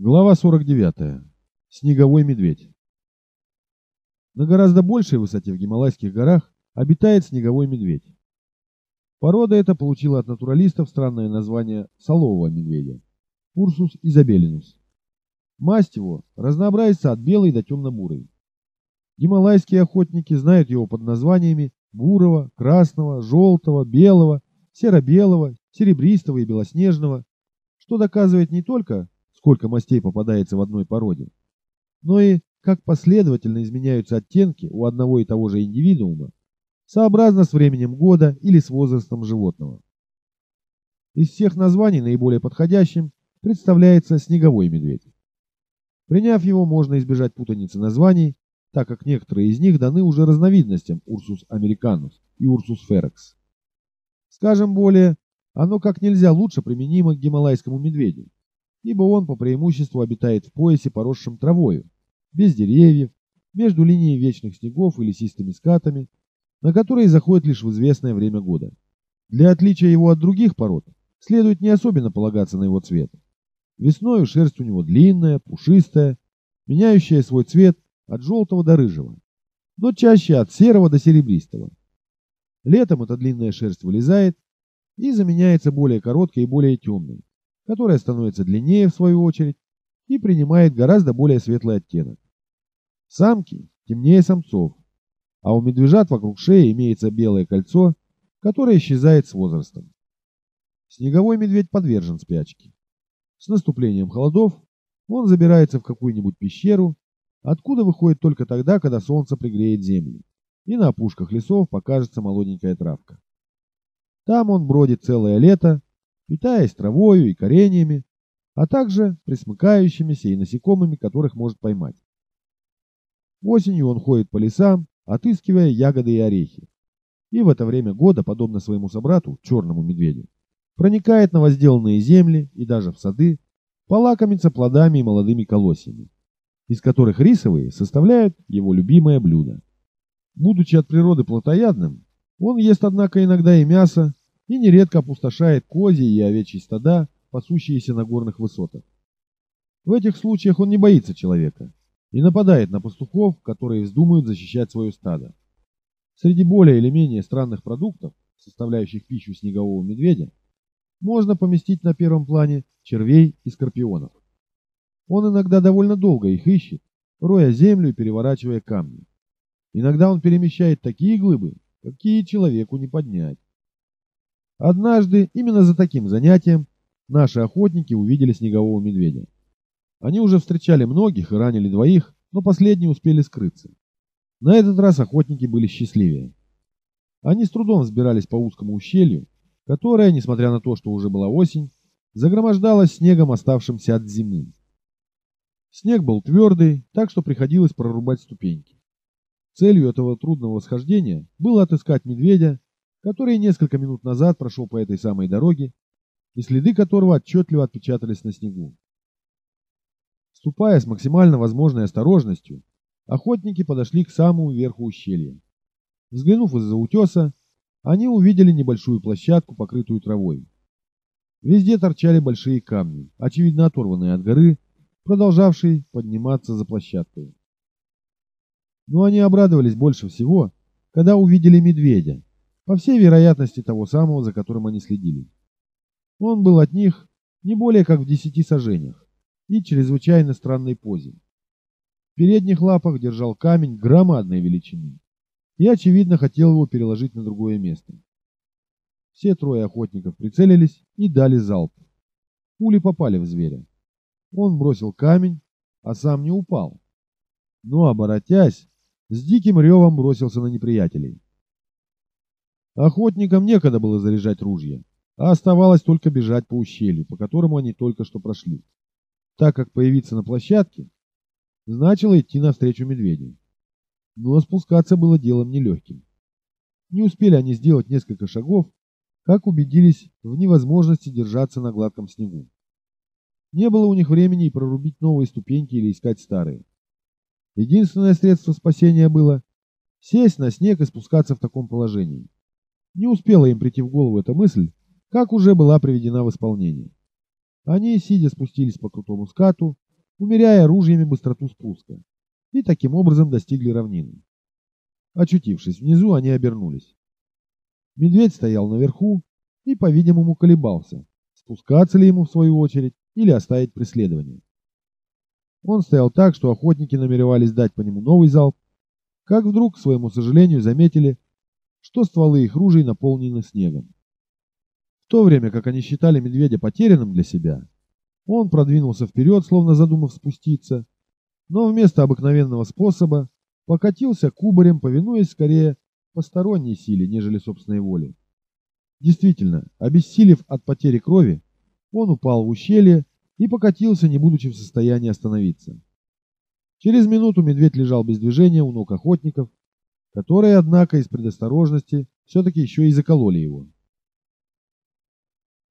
Глава 49. Снеговой медведь. На гораздо большей высоте в Гималайских горах обитает снеговой медведь. Порода эта получила от натуралистов странное название солового медведя – Урсус изабелинус. Масть его разнообразится от белой до темно-бурой. Гималайские охотники знают его под названиями бурого, красного, желтого, белого, серо-белого, серебристого и белоснежного, что доказывает не только сколько мастей попадается в одной породе, но и как последовательно изменяются оттенки у одного и того же индивидуума, сообразно с временем года или с возрастом животного. Из всех названий наиболее подходящим представляется снеговой медведь. Приняв его, можно избежать путаницы названий, так как некоторые из них даны уже разновидностям Ursus americanus и Ursus ferox. Скажем более, оно как нельзя лучше применимо к гималайскому медведю, ибо он по преимуществу обитает в поясе, поросшем травою, без деревьев, между линией вечных снегов и лесистыми скатами, на которые заходит лишь в известное время года. Для отличия его от других пород следует не особенно полагаться на его цвет. Весною шерсть у него длинная, пушистая, меняющая свой цвет от желтого до рыжего, но чаще от серого до серебристого. Летом эта длинная шерсть вылезает и заменяется более короткой и более темной, которая становится длиннее в свою очередь и принимает гораздо более светлый оттенок. Самки темнее самцов, а у медвежат вокруг шеи имеется белое кольцо, которое исчезает с возрастом. Снеговой медведь подвержен спячке. С наступлением холодов он забирается в какую-нибудь пещеру, откуда выходит только тогда, когда солнце пригреет землю, и на опушках лесов покажется молоденькая травка. Там он бродит целое лето, питаясь травою и кореньями, а также присмыкающимися и насекомыми, которых может поймать. Осенью он ходит по лесам, отыскивая ягоды и орехи. И в это время года, подобно своему собрату, черному медведю, проникает на возделанные земли и даже в сады, полакомится плодами и молодыми колосьями, из которых рисовые составляют его любимое блюдо. Будучи от природы плотоядным, он ест, однако, иногда и мясо, и нередко опустошает козьи и овечьи стада, пасущиеся на горных высотах. В этих случаях он не боится человека и нападает на пастухов, которые вздумают защищать свое стадо. Среди более или менее странных продуктов, составляющих пищу снегового медведя, можно поместить на первом плане червей и скорпионов. Он иногда довольно долго их ищет, роя землю и переворачивая камни. Иногда он перемещает такие глыбы, какие человеку не поднять. Однажды, именно за таким занятием, наши охотники увидели снегового медведя. Они уже встречали многих и ранили двоих, но последние успели скрыться. На этот раз охотники были счастливее. Они с трудом взбирались по узкому ущелью, которое, несмотря на то, что уже была осень, загромождалось снегом, оставшимся от зимы. Снег был твердый, так что приходилось прорубать ступеньки. Целью этого трудного восхождения было отыскать медведя который несколько минут назад прошел по этой самой дороге, и следы которого отчетливо отпечатались на снегу. Ступая с максимально возможной осторожностью, охотники подошли к самому верху ущелья. Взглянув из-за утеса, они увидели небольшую площадку, покрытую травой. Везде торчали большие камни, очевидно оторванные от горы, продолжавшие подниматься за площадкой. Но они обрадовались больше всего, когда увидели медведя, по всей вероятности того самого, за которым они следили. Он был от них не более как в десяти сажениях и чрезвычайно странной позе. В передних лапах держал камень громадной величины и, очевидно, хотел его переложить на другое место. Все трое охотников прицелились и дали залп. Пули попали в зверя. Он бросил камень, а сам не упал. Но, оборотясь, с диким ревом бросился на неприятелей. Охотникам некогда было заряжать ружья, а оставалось только бежать по ущелью, по которому они только что прошли. Так как появиться на площадке значило идти навстречу медведю. Но спускаться было делом нелегким. Не успели они сделать несколько шагов, как убедились в невозможности держаться на гладком снегу. Не было у них времени и прорубить новые ступеньки или искать старые. Единственное средство спасения было сесть на снег и спускаться в таком положении. Не успела им прийти в голову эта мысль, как уже была приведена в исполнение. Они, сидя, спустились по крутому скату умеряя ружьями быстроту спуска, и таким образом достигли равнины. Очутившись внизу, они обернулись. Медведь стоял наверху и, по-видимому, колебался, спускаться ли ему в свою очередь или оставить преследование. Он стоял так, что охотники намеревались дать по нему новый залп, как вдруг, к своему сожалению, заметили, что стволы их ружей наполнены снегом. В то время, как они считали медведя потерянным для себя, он продвинулся вперед, словно задумав спуститься, но вместо обыкновенного способа покатился кубарем, повинуясь скорее посторонней силе, нежели собственной воле. Действительно, обессилев от потери крови, он упал в ущелье и покатился, не будучи в состоянии остановиться. Через минуту медведь лежал без движения у ног охотников, которые, однако, из предосторожности все-таки еще и закололи его.